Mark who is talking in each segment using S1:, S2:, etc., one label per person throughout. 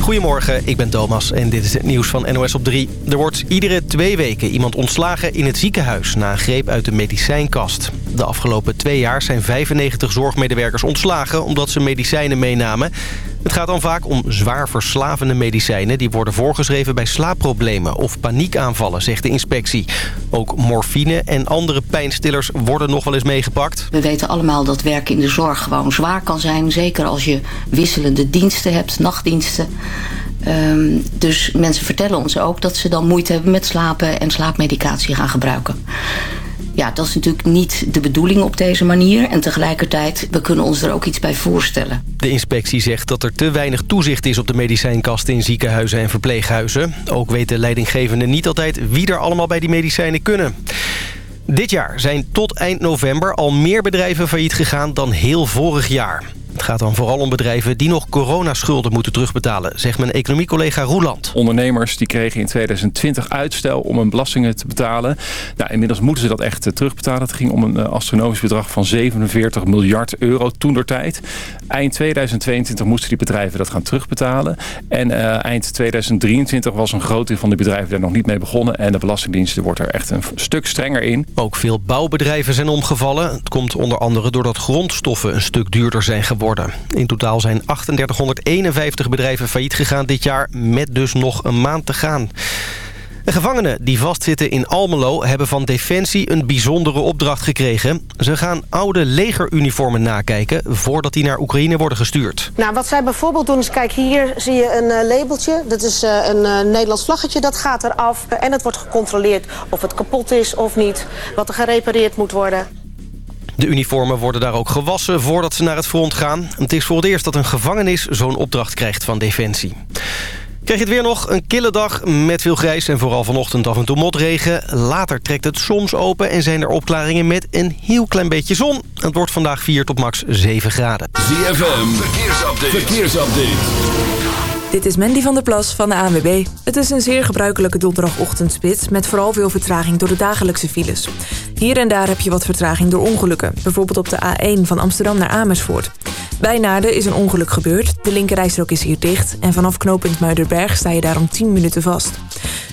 S1: Goedemorgen, ik ben Thomas en dit is het nieuws van NOS op 3. Er wordt iedere twee weken iemand ontslagen in het ziekenhuis... na een greep uit de medicijnkast. De afgelopen twee jaar zijn 95 zorgmedewerkers ontslagen... omdat ze medicijnen meenamen. Het gaat dan vaak om zwaar verslavende medicijnen... die worden voorgeschreven bij slaapproblemen of paniekaanvallen, zegt de inspectie. Ook morfine en andere pijnstillers worden nog wel eens meegepakt.
S2: We weten allemaal dat werken in de zorg gewoon zwaar kan zijn. Zeker als je wisselende diensten hebt, nachtdiensten. Um, dus mensen vertellen ons ook dat ze dan moeite hebben met slapen... en slaapmedicatie gaan gebruiken ja, dat is natuurlijk niet de bedoeling op deze manier. En tegelijkertijd, we kunnen ons er ook iets bij voorstellen.
S1: De inspectie zegt dat er te weinig toezicht is op de medicijnkasten in ziekenhuizen en verpleeghuizen. Ook weten leidinggevenden niet altijd wie er allemaal bij die medicijnen kunnen. Dit jaar zijn tot eind november al meer bedrijven failliet gegaan dan heel vorig jaar. Het gaat dan vooral om bedrijven die nog coronaschulden moeten terugbetalen, zegt mijn economiecollega Roeland.
S3: Ondernemers die kregen in 2020 uitstel om hun belastingen te betalen. Nou, inmiddels moeten ze dat echt eh, terugbetalen. Het ging om een eh, astronomisch bedrag van 47 miljard euro toen der tijd. Eind 2022 moesten die bedrijven dat gaan terugbetalen. En uh, eind 2023 was een groot deel van die bedrijven daar nog niet mee begonnen. En de Belastingdienst wordt er echt een stuk strenger in.
S1: Ook veel bouwbedrijven zijn omgevallen. Het komt onder andere doordat grondstoffen een stuk duurder zijn geworden in totaal zijn 3851 bedrijven failliet gegaan dit jaar... met dus nog een maand te gaan. De gevangenen die vastzitten in Almelo hebben van Defensie een bijzondere opdracht gekregen. Ze gaan oude legeruniformen nakijken voordat die naar Oekraïne worden gestuurd.
S4: Nou, wat zij bijvoorbeeld doen is, kijk hier zie je een uh, labeltje. Dat is uh, een uh, Nederlands vlaggetje, dat gaat eraf. En het wordt gecontroleerd of het kapot is of niet. Wat er gerepareerd moet worden.
S1: De uniformen worden daar ook gewassen voordat ze naar het front gaan. Het is voor het eerst dat een gevangenis zo'n opdracht krijgt van Defensie. Krijg je het weer nog een kille dag met veel grijs en vooral vanochtend af en toe motregen. Later trekt het soms open en zijn er opklaringen met een heel klein beetje zon. Het wordt vandaag 4 tot max 7 graden.
S5: ZFM, verkeersupdate. verkeersupdate.
S6: Dit is Mandy van der Plas van de ANWB. Het is een zeer gebruikelijke donderdagochtendspits... met vooral veel vertraging door de dagelijkse files. Hier en daar heb je wat vertraging door ongelukken. Bijvoorbeeld op de A1 van Amsterdam naar Amersfoort. Bij Naarden is een ongeluk gebeurd. De linkerrijstrook is hier dicht... en vanaf knooppunt Muiderberg sta je daarom 10 minuten vast.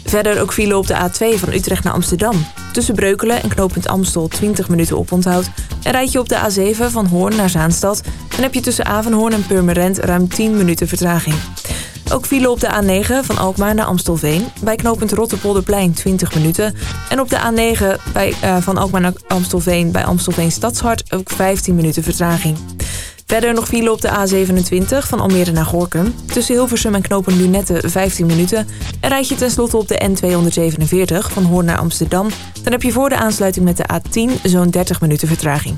S6: Verder ook file op de A2 van Utrecht naar Amsterdam. Tussen Breukelen en knooppunt Amstel 20 minuten oponthoud. En rijd je op de A7 van Hoorn naar Zaanstad... dan heb je tussen Avenhoorn en Purmerend ruim 10 minuten vertraging. Ook file op de A9 van Alkmaar naar Amstelveen. Bij knooppunt Rotterpolderplein 20 minuten. En op de A9 bij, uh, van Alkmaar naar Amstelveen bij Amstelveen Stadshart ook 15 minuten vertraging. Verder nog file op de A27 van Almere naar Gorkum. Tussen Hilversum en knopen Lunette 15 minuten. En rijd je tenslotte op de N247 van Hoorn naar Amsterdam... dan heb je voor de aansluiting met de A10 zo'n 30 minuten vertraging.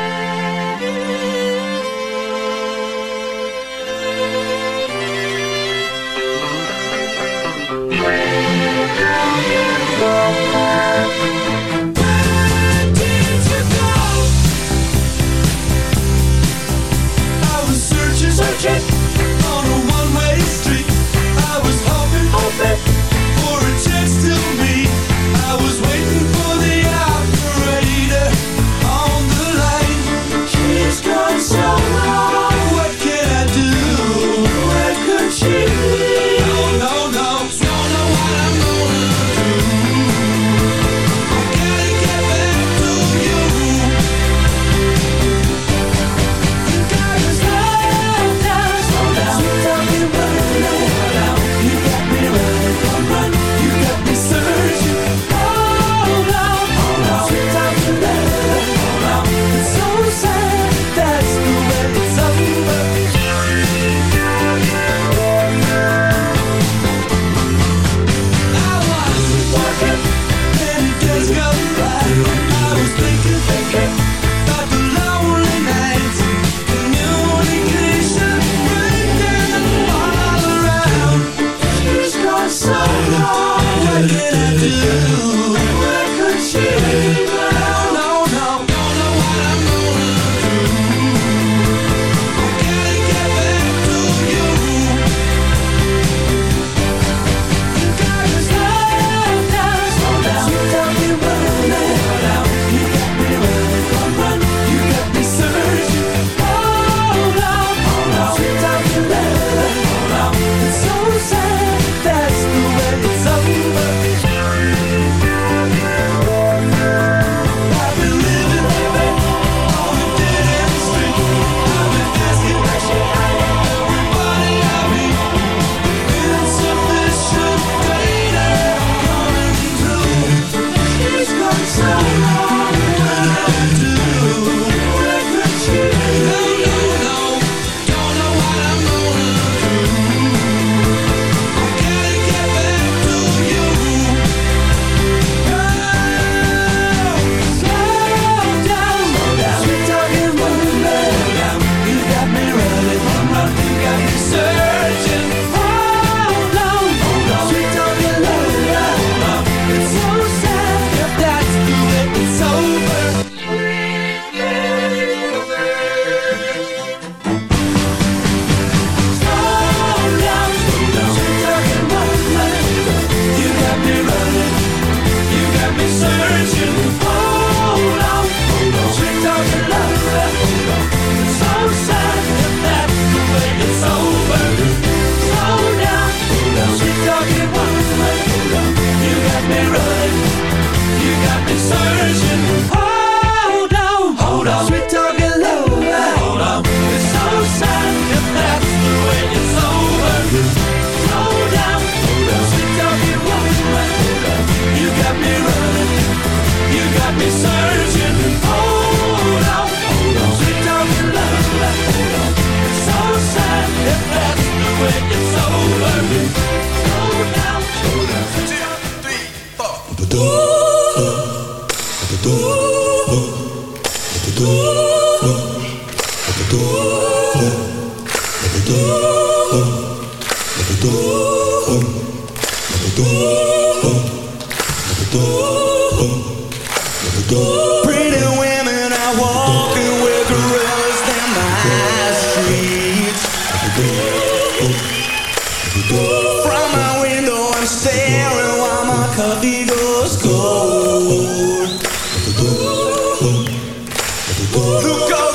S7: Who goes?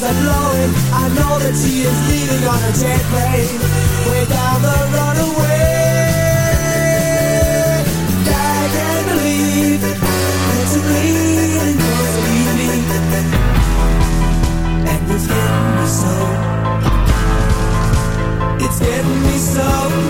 S7: winds are blowing I know that she is leaving on a jet plane Way down the runaway. I can't believe it It's bleeding, it's leaving And it's getting me so. It's getting me so.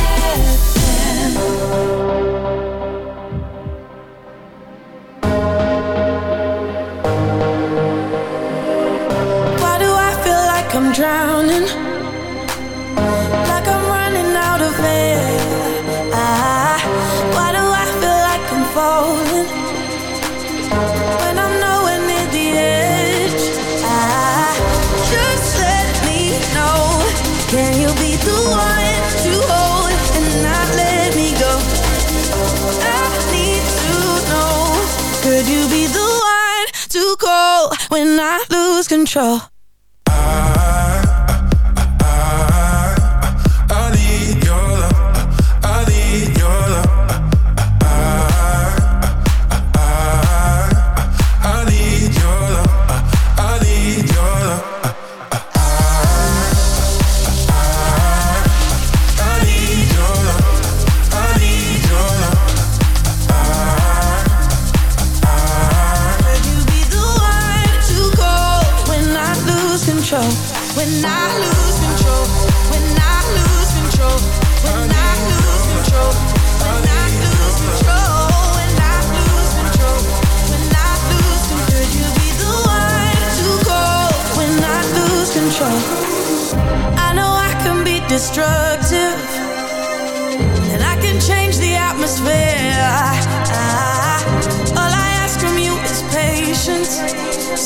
S8: control.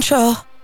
S9: control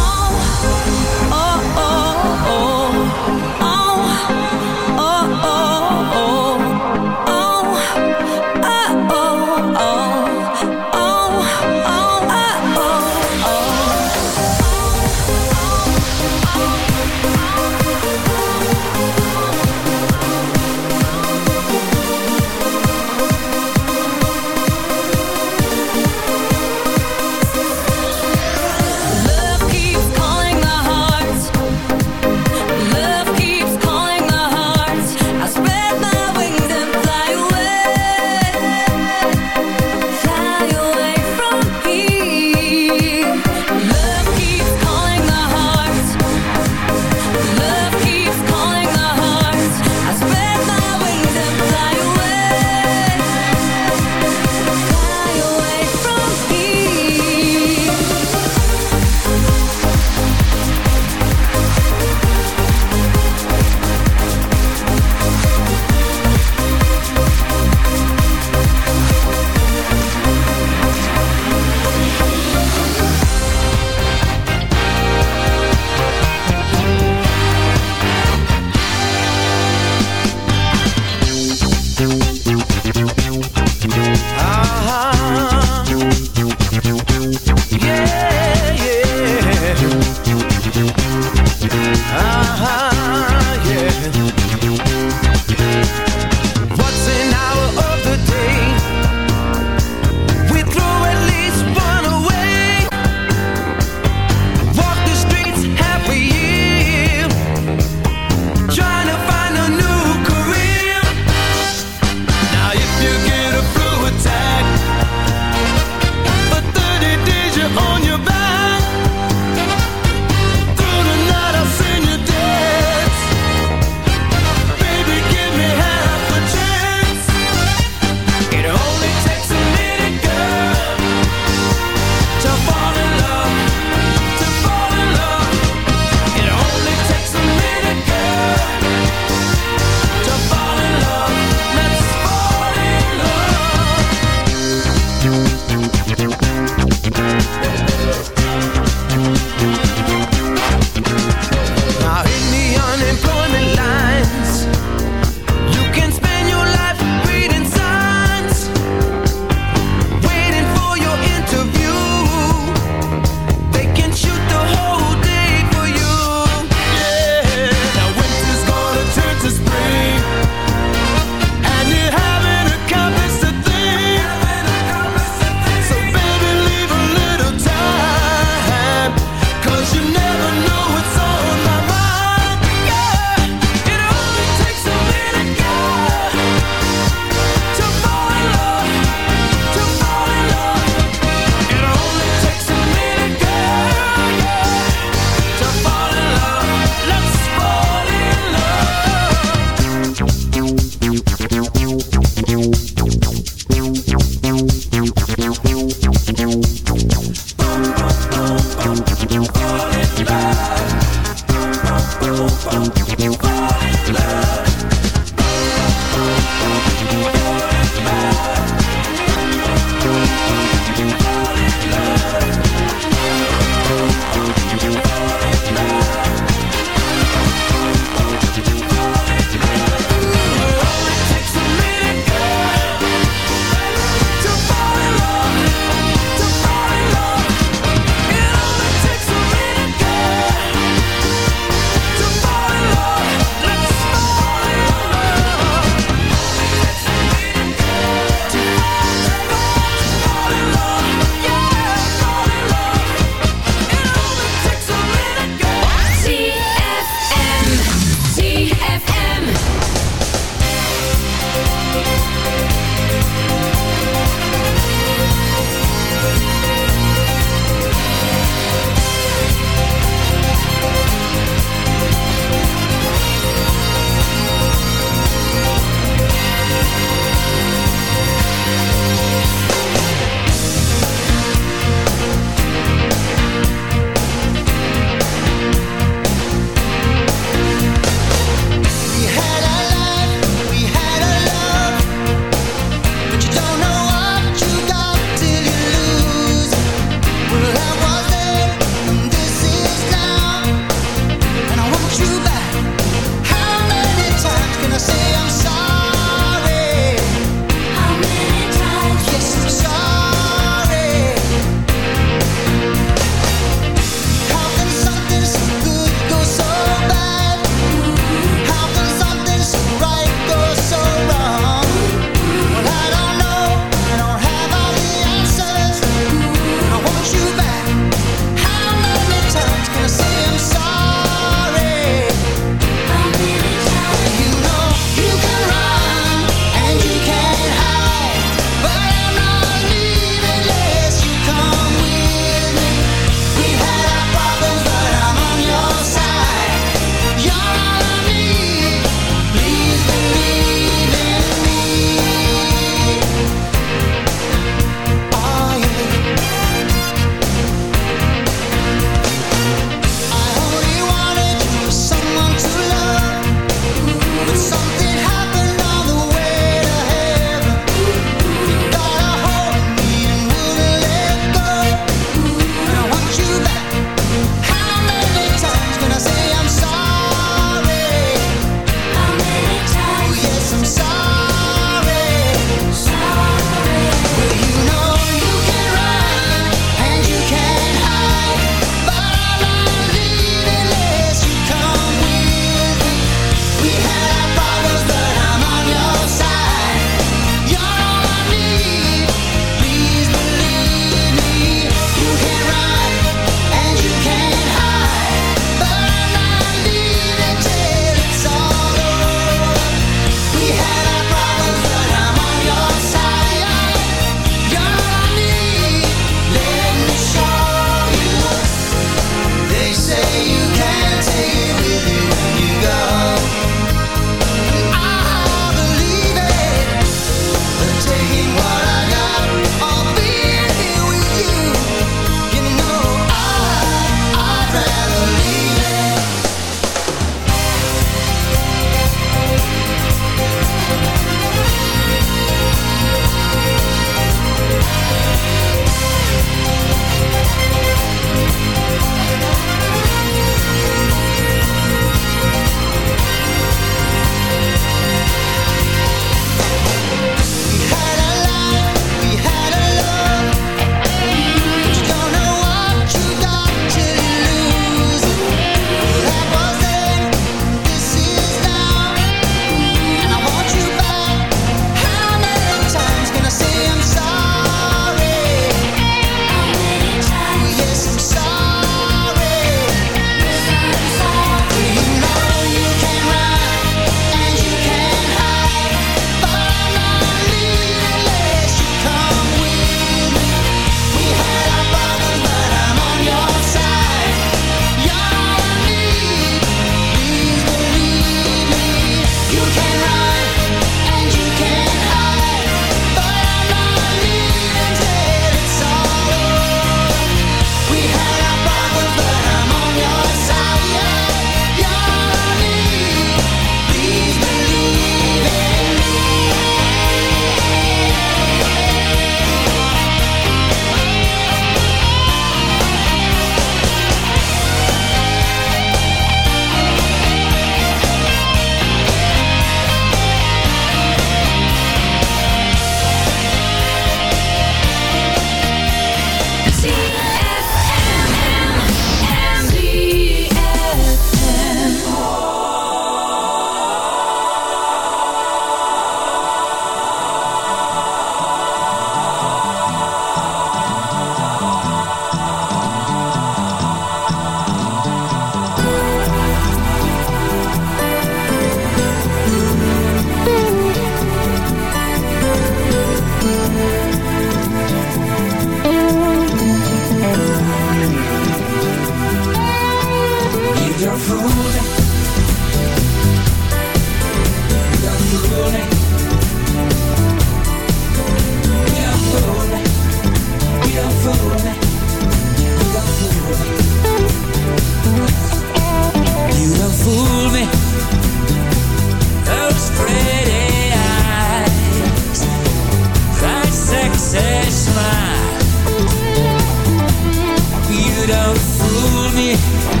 S9: Thank you.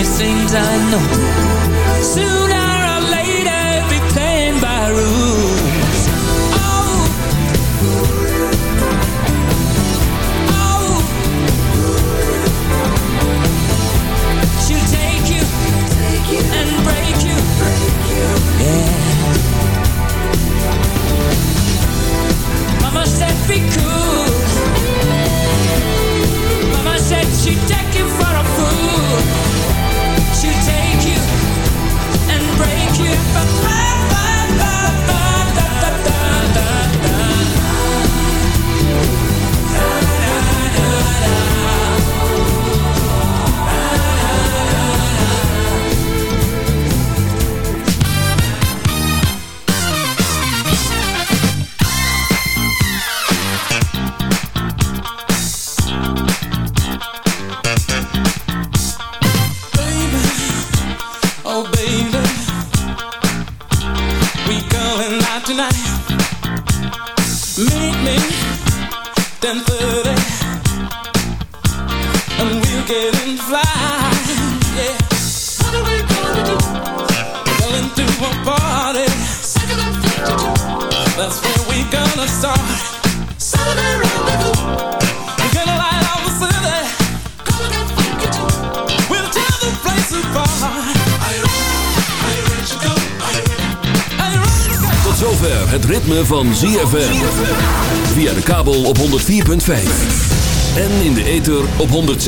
S10: me seems I know.
S7: Soon